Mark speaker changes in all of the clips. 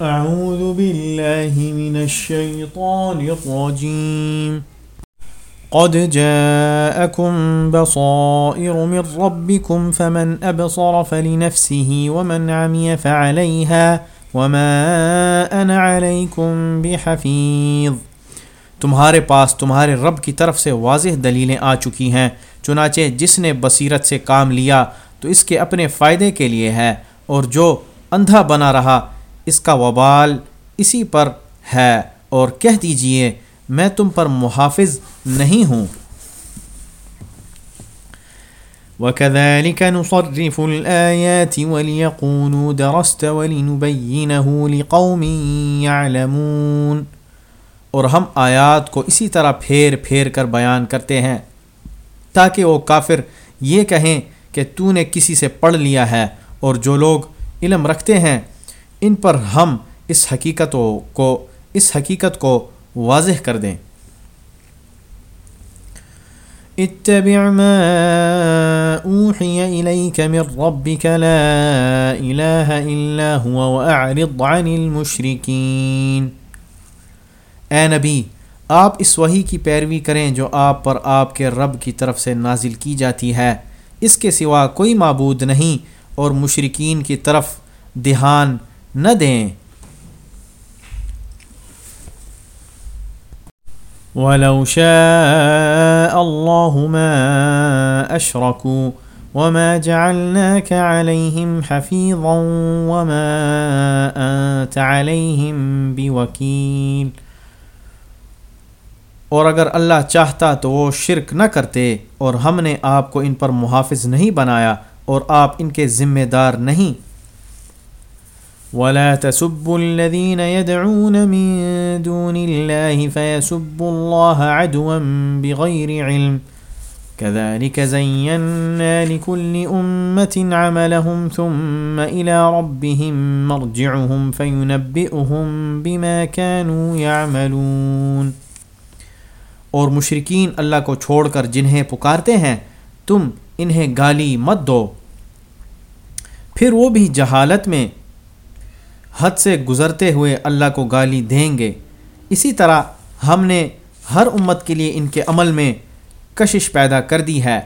Speaker 1: أعوذ بالله من الشيطان الرجيم. قد جاءكم بصائر من ربكم فمن أبصر فلنفسه ومن عمي فعليها وما أنا عليكم بحفيظ. تمہارے پاس تمہارے رب کی طرف سے واضح دلیلیں آ چکی ہیں، چنانچہ جس نے بصیرت سے کام لیا تو اس کے اپنے فائدے کے لیے ہے، اور جو اندھا بنا رہا اس کا وبال اسی پر ہے اور کہہ دیجیے، میں تم پر محافظ نہیں ہوں۔
Speaker 2: وكذلك نصرف الآيات وليقولوا درست ولنبينه لقوم يعلمون۔
Speaker 1: اور ہم آیات کو اسی طرح پھیر پھیر کر بیان کرتے ہیں، تاکہ وہ کافر یہ کہیں کہ تو نے کسی سے پڑھ لیا ہے اور جو لوگ علم رکھتے ہیں ان پر ہم اس حقیقت کو اس حقیقت کو واضح کر دیں۔
Speaker 2: اتبع ما اوحی الیک من ربک لا الہ الا هو واعرض عن المشرکین۔
Speaker 1: اے نبی، آپ اس وحی کی پیروی کریں جو آپ پر آپ کے رب کی طرف سے نازل کی جاتی ہے۔ اس کے سوا کوئی معبود نہیں اور مشرقین کی طرف دھیان نہ دیں۔
Speaker 2: وَلَوْ شَاءَ اللَّهُ مَا أَشْرَكُوا وَمَا جَعَلْنَاكَ عَلَيْهِمْ حَفِيظًا وَمَا أَنْتَ عَلَيْهِمْ بِوَكِيلٍ۔
Speaker 1: اور اگر اللہ چاہتا تو وہ شرک نہ کرتے، اور ہم نے آپ کو ان پر محافظ نہیں بنایا، اور آپ ان کے ذمہ دار نہیں۔
Speaker 2: ولا تسبوا الذين يدعون من دون الله فيسبوا الله عدوا بغير علم. كذلك زينا لكل أمة عملهم ثم إلى ربهم مرجعهم فينبئهم بما كانوا يعملون.
Speaker 1: اور مشرقین اللہ کو چھوڑ کر جنہیں پکارتے ہیں، تم انہیں گالی مت دو۔ پھر وہ بھی جہالت میں حد سے گزرتے ہوئے اللہ کو گالی دیں گے۔ اسی طرح ہم نے ہر امت کے لیے ان کے عمل میں کشش پیدا کر دی ہے۔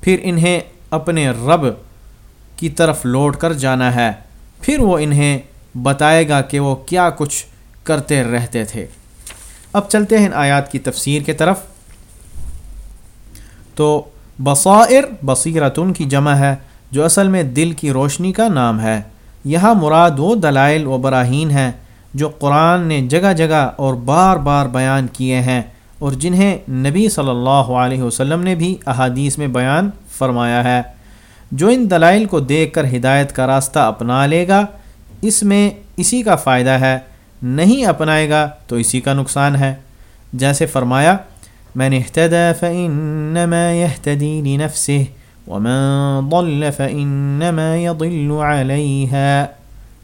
Speaker 1: پھر انہیں اپنے رب کی طرف لوٹ کر جانا ہے۔ پھر وہ انہیں بتائے گا کہ وہ کیا کچھ کرتے رہتے تھے۔ اب چلتے ہیں آیات کی تفسیر کے طرف۔ تو بصائر بصیرتن کی جمع ہے، جو اصل میں دل کی روشنی کا نام ہے۔ یہاں مراد وہ دلائل و براہین ہیں جو قرآن نے جگہ جگہ اور بار بار بیان کیے ہیں اور جنہیں نبی صلی اللہ علیہ وسلم نے بھی احادیث میں بیان فرمایا ہے۔ جو ان دلائل کو دیکھ کر ہدایت کا راستہ اپنا لے گا، اس میں اسی کا فائدہ ہے۔ نہیں اپنائے گا تو اسی کا نقصان ہے۔ جیسے فرمایا میں نے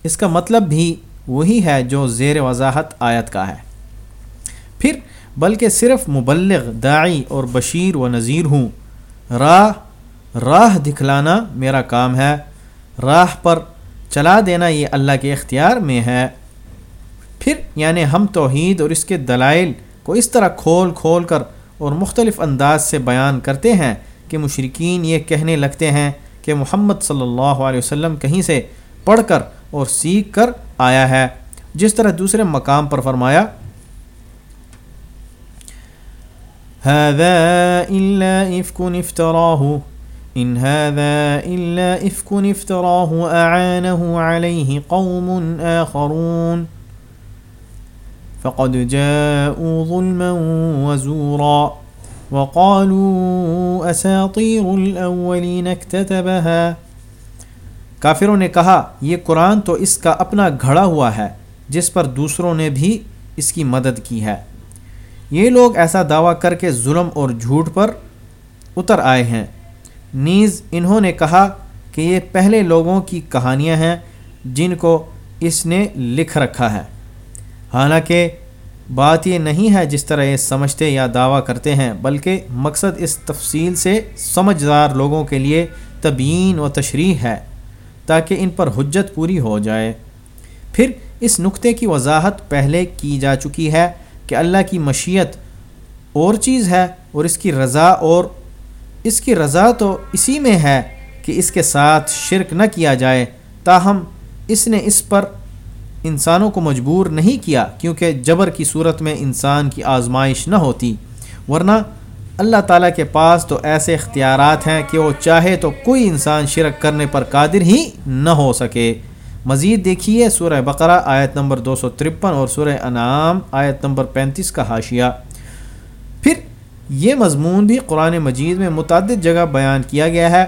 Speaker 1: اس کا مطلب بھی وہی ہے جو زیر وضاحت آیت کا ہے۔ پھر، بلکہ صرف مبلغ، داعی اور بشیر و نذیر ہوں۔ راہ راہ دکھلانا میرا کام ہے۔ راہ پر چلا دینا یہ اللہ کے اختیار میں ہے۔ پھر یعنی ہم توحید اور اس کے دلائل کو اس طرح کھول کھول کر اور مختلف انداز سے بیان کرتے ہیں۔ کہ مشرقین یہ کہنے لگتے ہیں کہ محمد صلی اللہ علیہ وسلم کہیں سے پڑھ کر اور سیکھ کر آیا ہے۔ جس طرح دوسرے مقام پر فرمایا
Speaker 2: هذا إلا إفك افتراه إن هذا إلا إفك افتراه أعانه عليه قوم آخرون، فقد جاءوا ظلما وزورا۔ وقالوا اساطير الاولين اكتتبها۔
Speaker 1: کافروں نے کہا، یہ قرآن تو اس کا اپنا گھڑا ہوا ہے، جس پر دوسروں نے بھی اس کی مدد کی ہے۔ یہ لوگ ایسا دعویٰ کر کے ظلم اور جھوٹ پر اتر آئے ہیں۔ نیز انہوں نے کہا کہ یہ پہلے لوگوں کی کہانیاں ہیں، جن کو اس نے لکھ رکھا ہے۔ حالانکہ بات یہ نہیں ہے جس طرح یہ سمجھتے یا دعویٰ کرتے ہیں، بلکہ مقصد اس تفصیل سے سمجھدار لوگوں کے لیے تبیین و تشریح ہے تاکہ ان پر حجت پوری ہو جائے۔ پھر اس نقطے کی وضاحت پہلے کی جا چکی ہے کہ اللہ کی مشیت اور چیز ہے اور اس کی رضا اور اس کی رضا تو اسی میں ہے کہ اس کے ساتھ شرک نہ کیا جائے، تاہم اس نے اس پر انسانوں کو مجبور نہیں کیا کیونکہ جبر کی صورت میں انسان کی آزمائش نہ ہوتی۔ ورنہ اللہ تعالیٰ کے پاس تو ایسے اختیارات ہیں کہ وہ چاہے تو کوئی انسان شرک کرنے پر قادر ہی نہ ہو سکے۔ مزید دیکھیے سورہ بقرہ آیت نمبر دو سو ترپن اور سورہ انعام آیت نمبر پینتیس کا حاشیہ۔ پھر یہ مضمون بھی قرآن مجید میں متعدد جگہ بیان کیا گیا ہے۔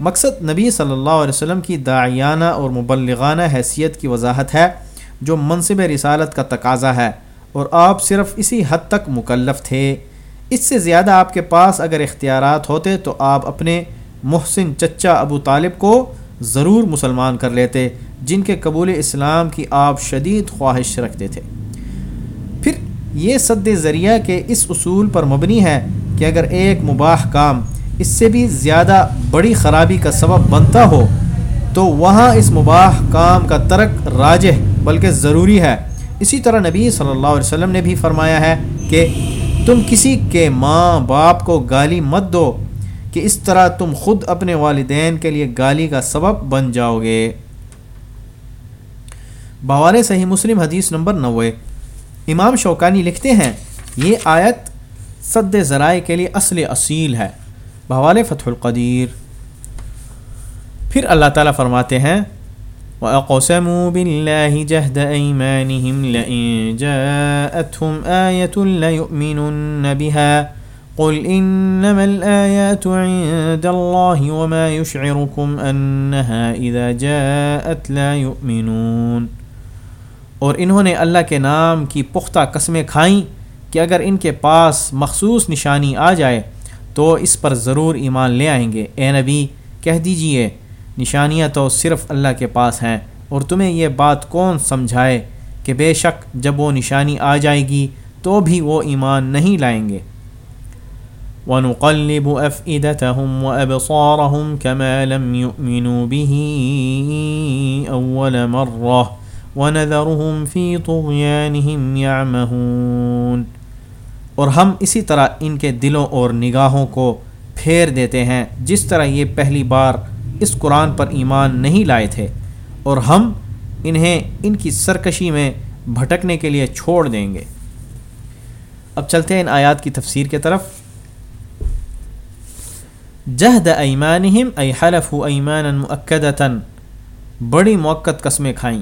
Speaker 1: مقصد نبی صلی اللہ علیہ وسلم کی داعیانہ اور مبلغانہ حیثیت کی وضاحت ہے۔ جو منصب رسالت کا تقاضا ہے اور آپ صرف اسی حد تک مکلف تھے۔ اس سے زیادہ آپ کے پاس اگر اختیارات ہوتے تو آپ اپنے محسن چچا ابو طالب کو ضرور مسلمان کر لیتے، جن کے قبول اسلام کی آپ شدید خواہش رکھتے تھے۔ پھر یہ صد ذریعہ کے اس اصول پر مبنی ہے کہ اگر ایک مباح کام اس سے بھی زیادہ بڑی خرابی کا سبب بنتا ہو تو وہاں اس مباح کام کا ترک راجح بلکہ ضروری ہے۔ اسی طرح نبی صلی اللہ علیہ وسلم نے بھی فرمایا ہے کہ تم کسی کے ماں باپ کو گالی مت دو کہ اس طرح تم خود اپنے والدین کے لیے گالی کا سبب بن جاؤ گے۔ بوال صحیح مسلم حدیث نمبر نوے۔ امام شوکانی لکھتے ہیں، یہ آیت صد ذرائع کے لیے اصل اصیل ہے۔ بوال فتح القدیر۔ پھر اللہ تعالیٰ فرماتے ہیں، وَأَقْسَمُوا بِاللَّهِ جَهْدَ أَيْمَانِهِمْ لَئِن جَاءَتْهُمْ آيَةٌ لَيُؤْمِنُنَّ بِهَا قُلْ إِنَّمَا الْآيَاتُ عِندَ اللَّهِ وَمَا يُشْعِرُكُمْ أَنَّهَا إِذَا جَاءَتْ لَا يُؤْمِنُونَ۔ اور انہوں نے اللہ کے نام کی پختہ قسمیں کھائیں کہ اگر ان کے پاس مخصوص نشانی آ جائے تو اس پر ضرور ایمان لے آئیں گے۔ اے نبی، کہہ دیجیے نشانیاں تو صرف اللہ کے پاس ہیں، اور تمہیں یہ بات کون سمجھائے کہ بے شک جب وہ نشانی آ جائے گی تو بھی وہ ایمان نہیں لائیں گے۔ وَنُقَلِّبُ أَفْئِدَتَهُمْ وَأَبْصَارَهُمْ كَمَا لَمْ يُؤْمِنُوا بِهِ أَوَّلَ مَرَّةٍ وَنَذَرُهُمْ فِي طُغْيَانِهِمْ يَعْمَهُونَ۔ اور ہم اسی طرح ان کے دلوں اور نگاہوں کو پھیر دیتے ہیں، جس طرح یہ پہلی بار اس قرآن پر ایمان نہیں لائے تھے اور ہم انہیں ان کی سرکشی میں بھٹکنے کے لیے چھوڑ دیں گے۔ اب چلتے ہیں ان آیات کی تفسیر کے طرف۔ جہد ایمانہم ای حلف ایمان مؤکدتاً، بڑی موقع قسمیں کھائیں۔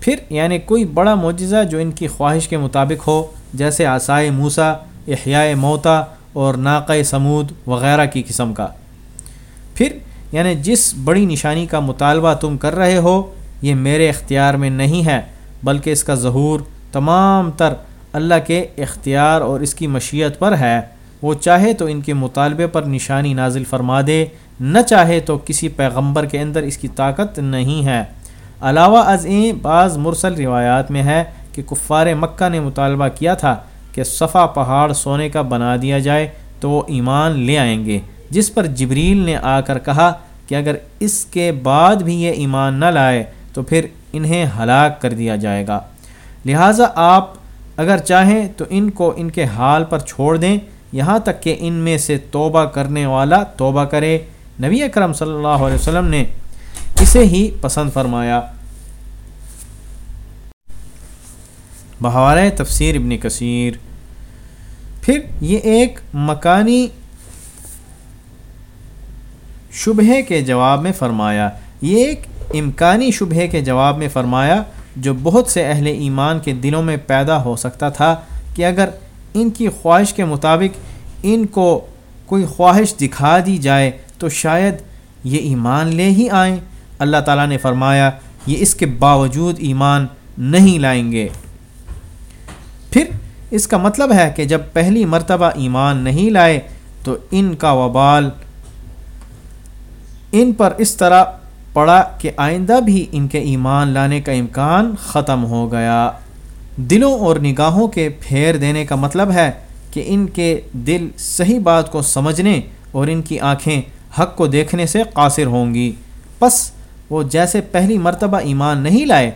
Speaker 1: پھر یعنی کوئی بڑا معجزہ جو ان کی خواہش کے مطابق ہو، جیسے آسائے موسا احیاء موتا اور ناقۂ سمود وغیرہ کی قسم کا۔ پھر یعنی جس بڑی نشانی کا مطالبہ تم کر رہے ہو، یہ میرے اختیار میں نہیں ہے، بلکہ اس کا ظہور تمام تر اللہ کے اختیار اور اس کی مشیت پر ہے۔ وہ چاہے تو ان کے مطالبے پر نشانی نازل فرما دے، نہ چاہے تو کسی پیغمبر کے اندر اس کی طاقت نہیں ہے۔ علاوہ ازیں بعض مرسل روایات میں ہے کہ کفار مکہ نے مطالبہ کیا تھا کہ صفا پہاڑ سونے کا بنا دیا جائے تو وہ ایمان لے آئیں گے۔ جس پر جبریل نے آ کر کہا کہ اگر اس کے بعد بھی یہ ایمان نہ لائے تو پھر انہیں ہلاک کر دیا جائے گا۔ لہٰذا آپ اگر چاہیں تو ان کو ان کے حال پر چھوڑ دیں۔ یہاں تک کہ ان میں سے توبہ کرنے والا توبہ کرے۔ نبی اکرم صلی اللہ علیہ وسلم نے اسے ہی پسند فرمایا۔ بہار تفسیر ابن کثیر۔ پھر یہ ایک مکانی شبہ کے جواب میں فرمایا، یہ ایک امکانی شبہ کے جواب میں فرمایا جو بہت سے اہل ایمان کے دلوں میں پیدا ہو سکتا تھا کہ اگر ان کی خواہش کے مطابق ان کو کوئی خواہش دکھا دی جائے تو شاید یہ ایمان لے ہی آئیں۔ اللہ تعالیٰ نے فرمایا، یہ اس کے باوجود ایمان نہیں لائیں گے۔ پھر اس کا مطلب ہے کہ جب پہلی مرتبہ ایمان نہیں لائے تو ان کا وبال ان پر اس طرح پڑا کہ آئندہ بھی ان کے ایمان لانے کا امکان ختم ہو گیا۔ دلوں اور نگاہوں کے پھیر دینے کا مطلب ہے کہ ان کے دل صحیح بات کو سمجھنے اور ان کی آنکھیں حق کو دیکھنے سے قاصر ہوں گی۔ پس وہ جیسے پہلی مرتبہ ایمان نہیں لائے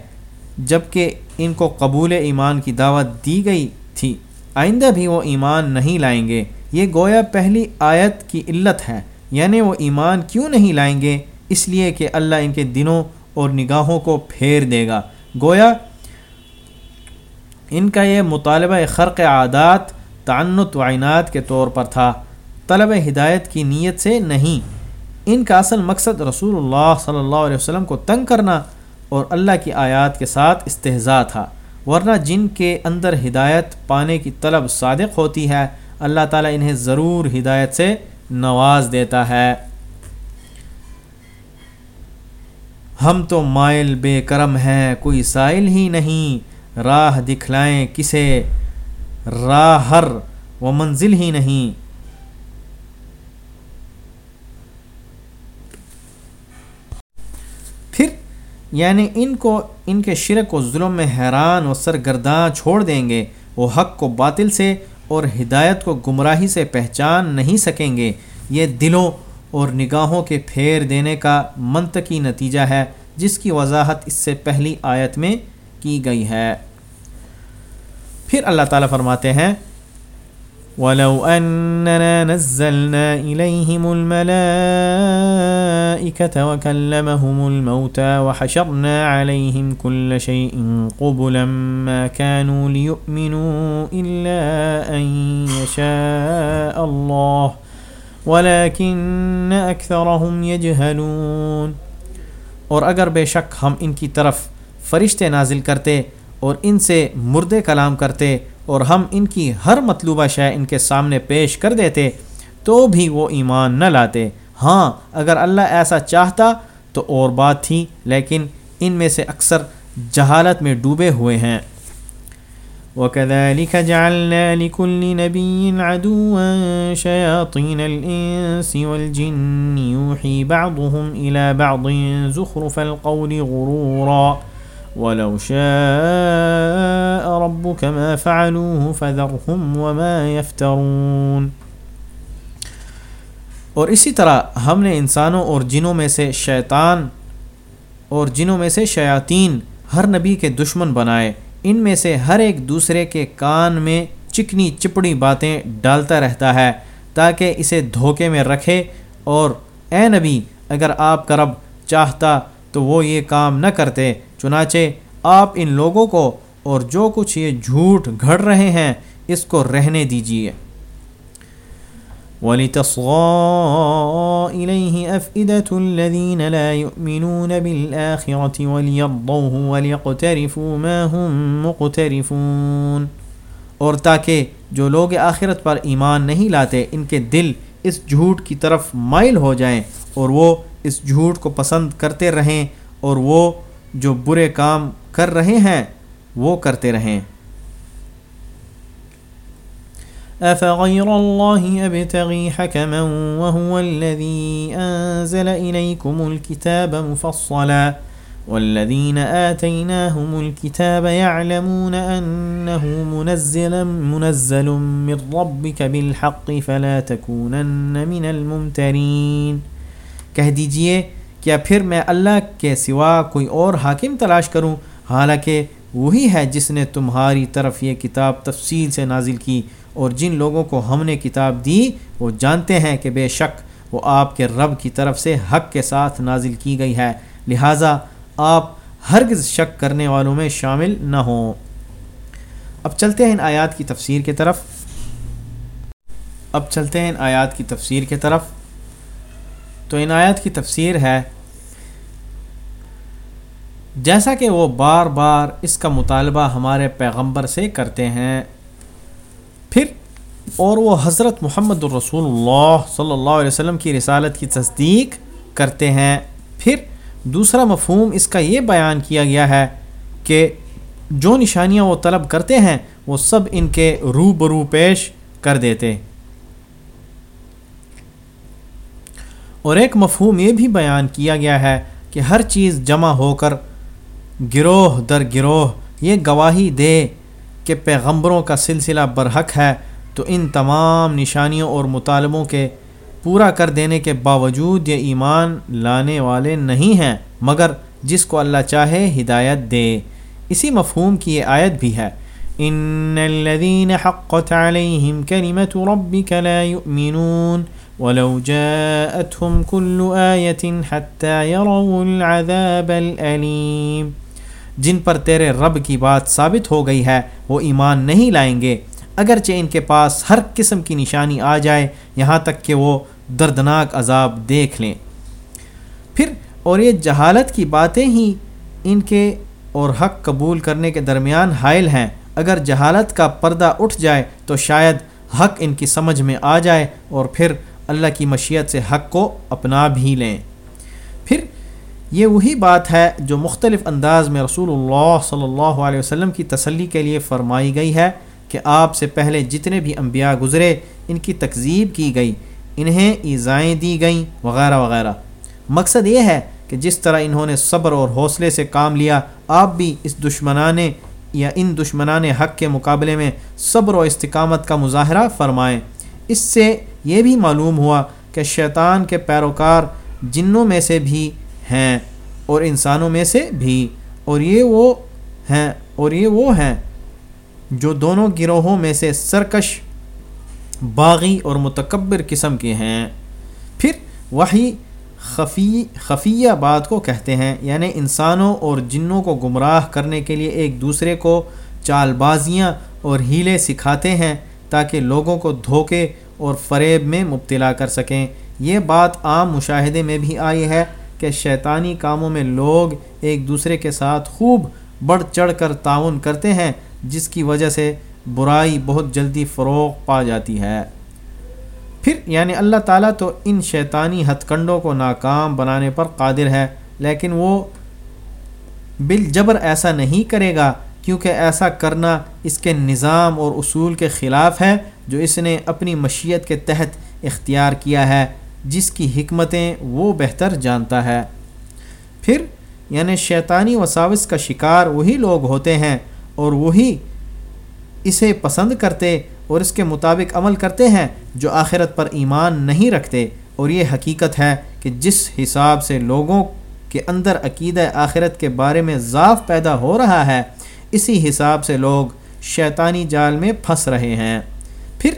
Speaker 1: جبکہ ان کو قبول ایمان کی دعوت دی گئی تھی۔ آئندہ بھی وہ ایمان نہیں لائیں گے۔ یہ گویا پہلی آیت کی علت ہے۔ یعنی وہ ایمان کیوں نہیں لائیں گے؟ اس لیے کہ اللہ ان کے دنوں اور نگاہوں کو پھیر دے گا۔ گویا، ان کا یہ مطالبہ خرق عادات، تعنت وعنات کے طور پر تھا۔ طلب ہدایت کی نیت سے نہیں۔ ان کا اصل مقصد رسول اللہ صلی اللہ علیہ وسلم کو تنگ کرنا اور اللہ کی آیات کے ساتھ استحضاء تھا۔ ورنہ جن کے اندر ہدایت پانے کی طلب صادق ہوتی ہے، اللہ تعالیٰ انہیں ضرور ہدایت سے نواز دیتا ہے۔ ہم تو مائل بے کرم ہیں، کوئی سائل ہی نہیں۔ راہ دکھلائیں کسے، راہ ہر و منزل ہی نہیں۔ پھر یعنی ان کو، ان کے شرک و ظلم میں حیران و سرگرداں چھوڑ دیں گے۔ وہ حق کو باطل سے اور ہدایت کو گمراہی سے پہچان نہیں سکیں گے، یہ دلوں اور نگاہوں کے پھیر دینے کا منطقی نتیجہ ہے، جس کی وضاحت اس سے پہلی آیت میں کی گئی ہے۔ پھر اللہ تعالیٰ فرماتے ہیں ولو أننا نزلنا إليهم الملائكة وكلمهم الموتى وحشرنا عليهم كل شيء قبلا ما كانوا ليؤمنوا إلا أن يشاء الله ولكن أكثرهم يجهلون اور اگر بے شک ہم ان کی طرف فرشتے نازل کرتے اور ان سے مردے کلام کرتے اور ہم ان کی ہر مطلوبہ شے ان کے سامنے پیش کر دیتے تو بھی وہ ایمان نہ لاتے۔ ہاں اگر اللہ ایسا چاہتا تو اور بات تھی، لیکن ان میں سے اکثر جہالت میں ڈوبے ہوئے ہیں۔
Speaker 2: وَكَذَلِكَ جَعَلْنَا لِكُلِّ نَبِيٍّ عَدُوًا شَيَاطِينَ الْإِنسِ وَالْجِنِّ يُوحِي بَعْضُهُمْ إِلَى بَعْضٍ زُخْرُفَ الْقَوْلِ غُرُورًا۔ ولو شاء ربك ما فعلوه فذرهم وما يفترون۔
Speaker 1: اور اسی طرح ہم نے انسانوں اور جنوں میں سے شیطان اور جنوں میں سے شیاطین ہر نبی کے دشمن بنائے۔ ان میں سے ہر ایک دوسرے کے کان میں چکنی چپڑی باتیں ڈالتا رہتا ہے تاکہ اسے دھوکے میں رکھے۔ اور اے نبی، اگر آپ کا رب چاہتا تو وہ یہ کام نہ کرتے۔ چنانچہ آپ ان لوگوں کو اور جو کچھ یہ جھوٹ گھڑ رہے ہیں، اس کو رہنے دیجیے
Speaker 2: وَلِتَصْغَى إِلَيْهِ أَفْئِدَةُ الَّذِينَ لَا يُؤْمِنُونَ بِالْآخِرَةِ وَلِيَرْضَوْهُ وَلِيَقْتَرِفُوا مَا هُمْ مُقْتَرِفُونَ۔
Speaker 1: اور تاکہ جو لوگ آخرت پر ایمان نہیں لاتے، ان کے دل اس جھوٹ کی طرف مائل ہو جائیں اور وہ اس جھوٹ کو پسند کرتے رہیں اور وہ جو برے کام کر رہے ہیں وہ کرتے رہیں۔
Speaker 2: أفغير الله أبتغي حكما وهو الذي أنزل إليكم الكتاب مفصلا والذين آتيناهم الكتاب يعلمون أنه منزل, منزل من ربك بالحق فلا تكونن من الممترين۔
Speaker 1: کہہ دیجیے کیا پھر میں اللہ کے سوا کوئی اور حاکم تلاش کروں؟ حالانکہ وہی ہے جس نے تمہاری طرف یہ کتاب تفصیل سے نازل کی اور جن لوگوں کو ہم نے کتاب دی، وہ جانتے ہیں کہ بے شک وہ آپ کے رب کی طرف سے حق کے ساتھ نازل کی گئی ہے۔ لہٰذا آپ ہرگز شک کرنے والوں میں شامل نہ ہوں۔ اب چلتے ہیں ان آیات کی تفسیر کی طرف۔ اب چلتے ہیں ان آیات کی تفسیر کی طرف۔ تو ان آیات کی تفسیر ہے جیسا کہ وہ بار بار اس کا مطالبہ ہمارے پیغمبر سے کرتے ہیں، پھر اور وہ حضرت محمد الرسول اللہ صلی اللہ علیہ وسلم کی رسالت کی تصدیق کرتے ہیں۔ پھر دوسرا مفہوم اس کا یہ بیان کیا گیا ہے کہ جو نشانیاں وہ طلب کرتے ہیں، وہ سب ان کے رو برو پیش کر دیتے۔ اور ایک مفہوم یہ بھی بیان کیا گیا ہے کہ ہر چیز جمع ہو کر گروہ در گروہ، یہ گواہی دے کہ پیغمبروں کا سلسلہ برحق ہے تو ان تمام نشانیوں اور مطالبوں کے پورا کر دینے کے باوجود یہ ایمان لانے والے نہیں ہیں، مگر جس کو اللہ چاہے ہدایت دے۔
Speaker 2: اسی مفہوم کی یہ آیت بھی ہے۔ ان الذين حقت عليهم كلمة ربك لا يؤمنون ولو جاءتهم كل آية حتى يروا العذاب الأليم جن پر تیرے رب کی بات ثابت ہو گئی ہے، وہ ایمان نہیں لائیں گے۔ اگرچہ ان کے پاس ہر قسم کی نشانی آ جائے، یہاں تک کہ وہ دردناک عذاب دیکھ لیں۔ پھر، اور یہ جہالت کی باتیں ہی ان کے اور حق قبول کرنے کے درمیان حائل ہیں۔ اگر جہالت کا پردہ اٹھ جائے، تو شاید حق ان کی سمجھ میں آ جائے اور پھر اللہ کی مشیت سے حق کو اپنا بھی لیں۔ یہ وہی بات ہے جو مختلف انداز میں رسول اللہ صلی اللہ علیہ وسلم کی تسلی کے لیے فرمائی گئی ہے کہ آپ سے پہلے جتنے بھی انبیاء گزرے، ان کی تکذیب کی گئی، انہیں ایزائیں دی گئیں، وغیرہ وغیرہ۔ مقصد یہ ہے کہ جس طرح انہوں نے صبر اور حوصلے سے کام لیا، آپ بھی اس دشمنانے یا ان دشمنان حق کے مقابلے میں صبر و استقامت کا مظاہرہ فرمائیں۔ اس سے یہ بھی معلوم ہوا کہ شیطان کے پیروکار جنوں میں سے بھی ہیں اور انسانوں میں سے بھی، اور یہ وہ ہیں، اور یہ وہ ہیں جو دونوں گروہوں میں سے سرکش، باغی اور متکبر قسم کے ہیں۔ پھر وہی خفی، خفیہ بات کو کہتے ہیں یعنی انسانوں اور جنوں کو گمراہ کرنے کے لیے ایک دوسرے کو چال بازیاں اور ہیلے سکھاتے ہیں تاکہ لوگوں کو دھوکے اور فریب میں مبتلا کر سکیں۔ یہ بات عام مشاہدے میں بھی آئی ہے کہ شیطانی کاموں میں لوگ ایک دوسرے کے ساتھ خوب بڑھ چڑھ کر تعاون کرتے ہیں، جس کی وجہ سے برائی بہت جلدی فروغ پا جاتی ہے۔ پھر یعنی اللہ تعالیٰ تو ان شیطانی ہتھ کنڈوں کو ناکام بنانے پر قادر ہے، لیکن وہ بال جبر ایسا نہیں کرے گا کیونکہ ایسا کرنا اس کے نظام اور اصول کے خلاف ہے، جو اس نے اپنی مشیت کے تحت اختیار کیا ہے۔ جس کی حکمتیں وہ بہتر جانتا ہے۔ پھر یعنی شیطانی وساوس کا شکار وہی لوگ ہوتے ہیں اور وہی اسے پسند کرتے اور اس کے مطابق عمل کرتے ہیں جو آخرت پر ایمان نہیں رکھتے۔ اور یہ حقیقت ہے کہ جس حساب سے لوگوں کے اندر عقیدہ آخرت کے بارے میں ضعف پیدا ہو رہا ہے، اسی حساب سے لوگ شیطانی جال میں پھنس رہے ہیں۔ پھر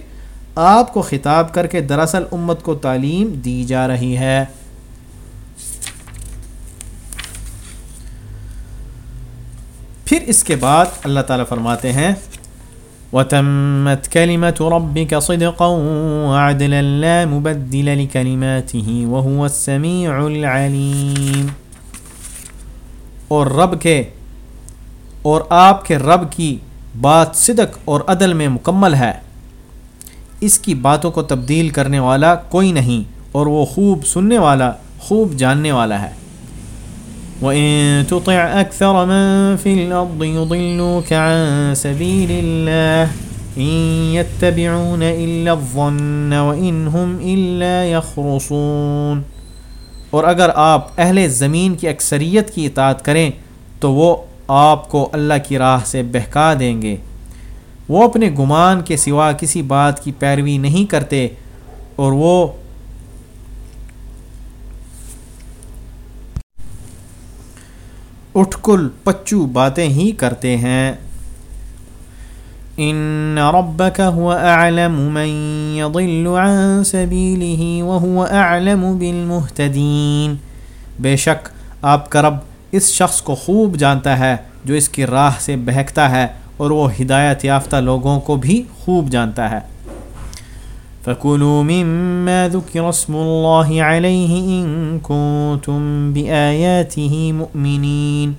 Speaker 2: آپ کو خطاب کر کے دراصل امت کو تعلیم دی جا رہی ہے۔ پھر اس کے بعد اللہ تعالیٰ فرماتے ہیں، وَتَمَّتْ كَلِمَةُ رَبِّكَ صِدْقًا وَعَدْلًا لَا مُبَدِّلَ لِكَلِمَاتِهِ وَهُوَ السَّمِيعُ الْعَلِيمُ۔ اور رب کے، اور آپ کے رب کی بات صدق اور عدل میں مکمل ہے۔ اس کی باتوں کو تبدیل کرنے والا کوئی نہیں اور وہ خوب سننے والا، خوب جاننے والا ہے۔ وَإِن تُطِعْ أَكْثَرَ مَن فِي الْأَرْضِ يُضِلُّوكَ عَن سَبِيلِ اللَّهِ إِن يَتَّبِعُونَ إِلَّا الظَّنَّ وَإِنْ هُمْ إِلَّا يَخْرُصُونَ۔ اور اگر آپ اہل زمین کی اکثریت کی اطاعت کریں تو وہ آپ کو اللہ کی راہ سے بہکا دیں گے۔ وہ اپنے گمان کے سوا کسی بات کی پیروی نہیں کرتے اور وہ اٹھ کل پچو باتیں ہی کرتے ہیں۔ ان ربك هو اعلم من يضل عن سبيله وهو اعلم بالمهتدين بے شک آپ کا رب اس شخص کو خوب جانتا ہے جو اس کی راہ سے بہکتا ہے اور وہ ہدایت یافتہ لوگوں کو بھی خوب جانتا ہے۔ فَكُلُوا مِمَّا ذُكِرَ اسْمُ اللَّهِ عَلَيْهِ إِن كُنتُم بِآيَاتِهِ مُؤْمِنِينَ۔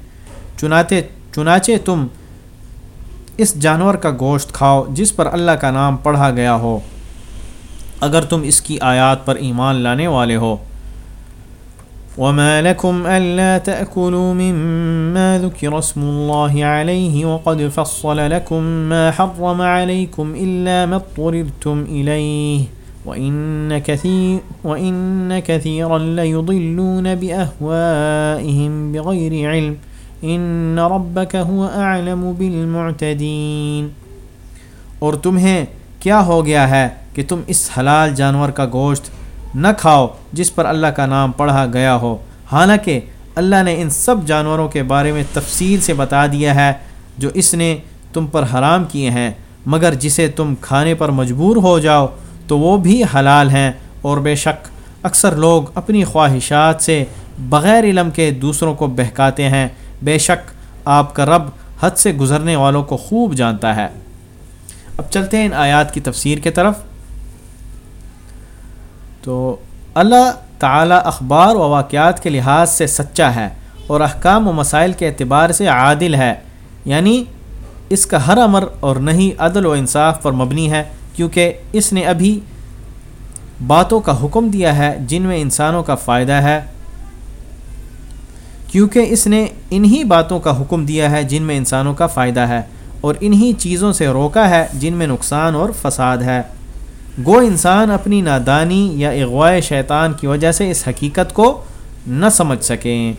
Speaker 2: چناتے چنانچہ تم اس جانور کا گوشت کھاؤ جس پر اللہ کا نام پڑھا گیا ہو۔ اگر تم اس کی آیات پر ایمان لانے والے ہو وما لكم ألا تأكلوا مما ذكر اسم الله عليه وقد فصل لكم ما حرم عليكم إلا ما اضطررتم إليه وإن, كثير وإن كثيرا ليضلون بأهوائهم بغير علم إن ربك هو أعلم بالمعتدين۔ اور تمہیں کیا ہو گیا ہے کہ تم اس حلال جانور کا گوشت نہ کھاؤ جس پر اللہ کا نام پڑھا گیا ہو۔ حالانکہ اللہ نے ان سب جانوروں کے بارے میں تفصیل سے بتا دیا ہے جو اس نے تم پر حرام کیے ہیں، مگر جسے تم کھانے پر مجبور ہو جاؤ تو وہ بھی حلال ہیں۔ اور بے شک اکثر لوگ اپنی خواہشات سے بغیر علم کے دوسروں کو بہکاتے ہیں۔ بے شک آپ کا رب حد سے گزرنے والوں کو خوب جانتا ہے۔ اب چلتے ہیں ان آیات کی تفسیر کے طرف۔ تو اللہ تعالی اخبار و واقعات کے لحاظ سے سچا ہے اور احکام و مسائل کے اعتبار سے عادل ہے یعنی اس کا ہر امر اور نہیں عدل و انصاف پر مبنی ہے، کیونکہ اس نے ابھی باتوں کا حکم دیا ہے جن میں انسانوں کا فائدہ ہے۔ کیونکہ اس نے انہی باتوں کا حکم دیا ہے جن میں انسانوں کا فائدہ ہے اور انہی چیزوں سے روکا ہے جن میں نقصان اور فساد ہے۔ گو انسان اپنی نادانی یا اغوائے شیطان کی وجہ سے اس حقیقت کو نہ سمجھ سکیں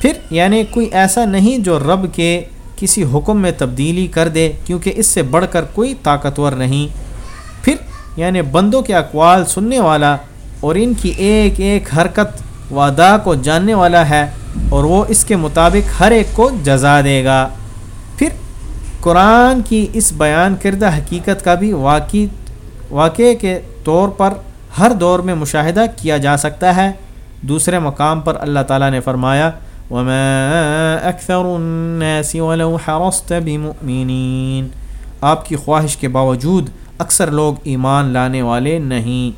Speaker 2: پھر یعنی کوئی ایسا نہیں جو رب کے کسی حکم میں تبدیلی کر دے، کیونکہ اس سے بڑھ کر کوئی طاقتور نہیں۔ پھر یعنی بندوں کے اقوال سننے والا اور ان کی ایک ایک حرکت وعدہ کو جاننے والا ہے اور وہ اس کے مطابق ہر ایک کو جزا دے گا۔ قرآن کی اس بیان کردہ حقیقت کا بھی واقعی واقعے کے طور پر ہر دور میں مشاہدہ کیا جا سکتا ہے۔ دوسرے مقام پر اللہ تعالیٰ نے فرمایا آپ کی خواہش کے باوجود اکثر لوگ ایمان لانے والے نہیں۔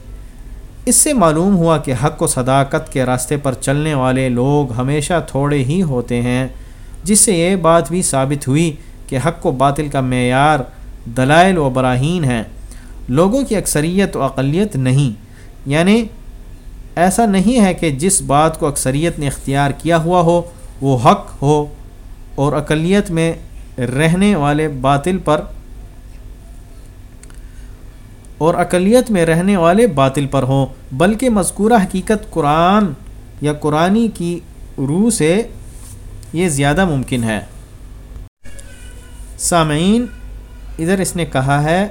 Speaker 2: اس سے معلوم ہوا کہ حق و صداقت کے راستے پر چلنے والے لوگ ہمیشہ تھوڑے ہی ہوتے ہیں، جس سے یہ بات بھی ثابت ہوئی کہ حق و باطل کا معیار دلائل و براہین ہیں لوگوں کی اکثریت و اقلیت نہیں۔ یعنی ایسا نہیں ہے کہ جس بات کو اکثریت نے اختیار کیا ہوا ہو، وہ حق ہو اور اقلیت میں رہنے والے باطل پر اور اقلیت میں رہنے والے باطل پر ہوں۔ بلکہ مذکورہ حقیقت قرآن یا قرآنی کی روح سے یہ زیادہ ممکن ہے۔ سامعین، ادھر اس نے کہا ہے،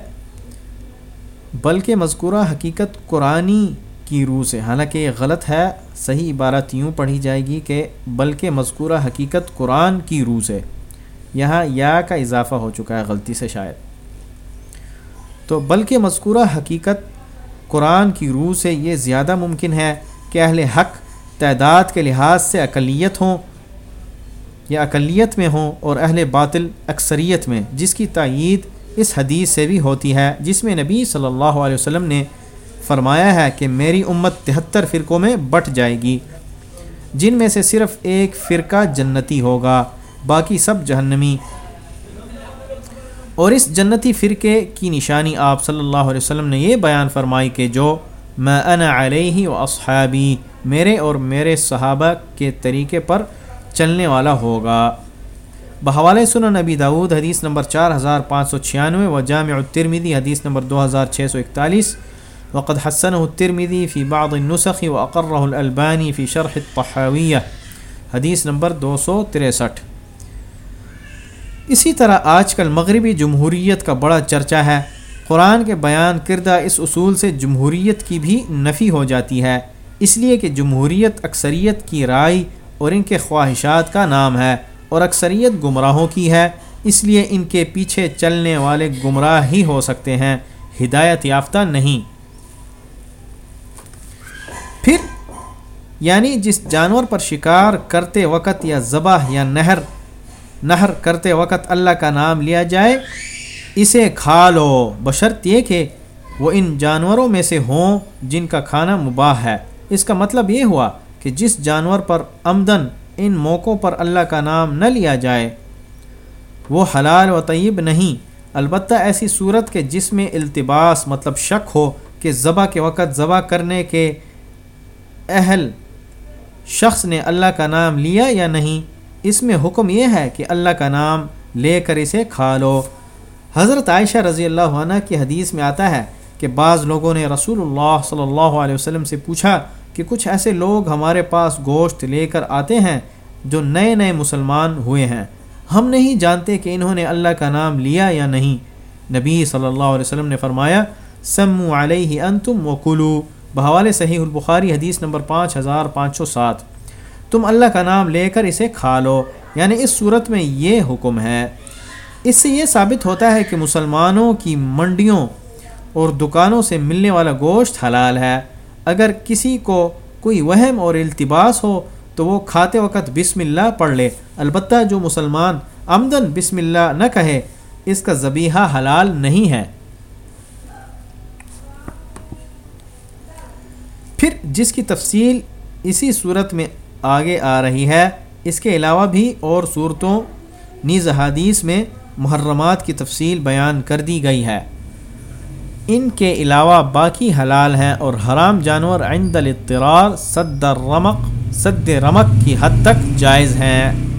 Speaker 2: بلکہ مذکورہ حقیقت قرآنی کی روح سے، حالانکہ یہ غلط ہے، صحیح عبارت یوں پڑھی جائے گی کہ بلکہ مذکورہ حقیقت قرآن کی روح سے۔ یہاں یا کا اضافہ ہو چکا ہے، غلطی سے شاید۔ تو بلکہ مذکورہ حقیقت قرآن کی روح سے یہ زیادہ ممکن ہے کہ اہل حق تعداد کے لحاظ سے اقلیت ہوں یا اقلیت میں ہوں اور اہل باطل اکثریت میں، جس کی تائید اس حدیث سے بھی ہوتی ہے، جس میں نبی صلی اللہ علیہ وسلم نے فرمایا ہے کہ میری امت تہتر فرقوں میں بٹ جائے گی، جن میں سے صرف ایک فرقہ جنتی ہوگا، باقی سب جہنمی۔ اور اس جنتی فرقے کی نشانی آپ صلی اللہ علیہ وسلم نے یہ بیان فرمائی کہ جو میں انا علیہ و اصحابی میرے اور میرے صحابہ کے طریقے پر چلنے والا ہوگا۔ بحوالِ سن نبی داود حدیث نمبر چار ہزار پانچ سو چھیانوے و جامع الترمیدی حدیث نمبر دو ہزار چھ سو اکتالیس، وقد حسن الترمیدی فی بعض النسخ و اقرہ البانی فی شرح الطحاویہ، حدیث نمبر دو سو تریسٹھ۔ اسی طرح آج کل مغربی جمہوریت کا بڑا چرچہ ہے۔ قرآن کے بیان کردہ اس اصول سے جمہوریت کی بھی نفی ہو جاتی ہے۔ اس لیے کہ جمہوریت اکثریت کی رائے اور ان کے خواہشات کا نام ہے اور اکثریت گمراہوں کی ہے، اس لیے ان کے پیچھے چلنے والے گمراہ ہی ہو سکتے ہیں، ہدایت یافتہ نہیں۔ پھر یعنی جس جانور پر شکار کرتے وقت یا ذبح یا نہر نہر کرتے وقت اللہ کا نام لیا جائے، اسے کھا لو۔ بشرط یہ کہ وہ ان جانوروں میں سے ہوں جن کا کھانا مباح ہے۔ اس کا مطلب یہ ہوا کہ جس جانور پر آمدن ان موقعوں پر اللہ کا نام نہ لیا جائے، وہ حلال و طیب نہیں۔ البتہ ایسی صورت کے جس میں التباس مطلب شک ہو کہ ذبح کے وقت ذبح کرنے کے اہل شخص نے اللہ کا نام لیا یا نہیں، اس میں حکم یہ ہے کہ اللہ کا نام لے کر اسے کھا لو۔ حضرت عائشہ رضی اللہ عنہ کی حدیث میں آتا ہے کہ بعض لوگوں نے رسول اللہ صلی اللہ علیہ وسلم سے پوچھا کہ کچھ ایسے لوگ ہمارے پاس گوشت لے کر آتے ہیں جو نئے نئے مسلمان ہوئے ہیں۔ ہم نہیں جانتے کہ انہوں نے اللہ کا نام لیا یا نہیں۔ نبی صلی اللہ علیہ وسلم نے فرمایا سمو علیہ انتم و کلو بحوال صحیح البخاری حدیث نمبر پانچ ہزار پانچ سو سات۔ تم اللہ کا نام لے کر اسے کھا لو یعنی اس صورت میں یہ حکم ہے۔ اس سے یہ ثابت ہوتا ہے کہ مسلمانوں کی منڈیوں اور دکانوں سے ملنے والا گوشت حلال ہے۔ اگر کسی کو کوئی وہم اور التباس ہو، تو وہ کھاتے وقت بسم اللہ پڑھ لے۔ البتہ جو مسلمان آمدن بسم اللہ نہ کہے، اس کا ذبیحہ حلال نہیں ہے۔ پھر جس کی تفصیل اسی صورت میں آگے آ رہی ہے، اس کے علاوہ بھی اور صورتوں، نیز حادیث میں محرمات کی تفصیل بیان کر دی گئی ہے۔ ان کے علاوہ باقی حلال ہیں اور حرام جانور عند الاضطرار صد رمق صد رمق کی حد تک جائز ہیں۔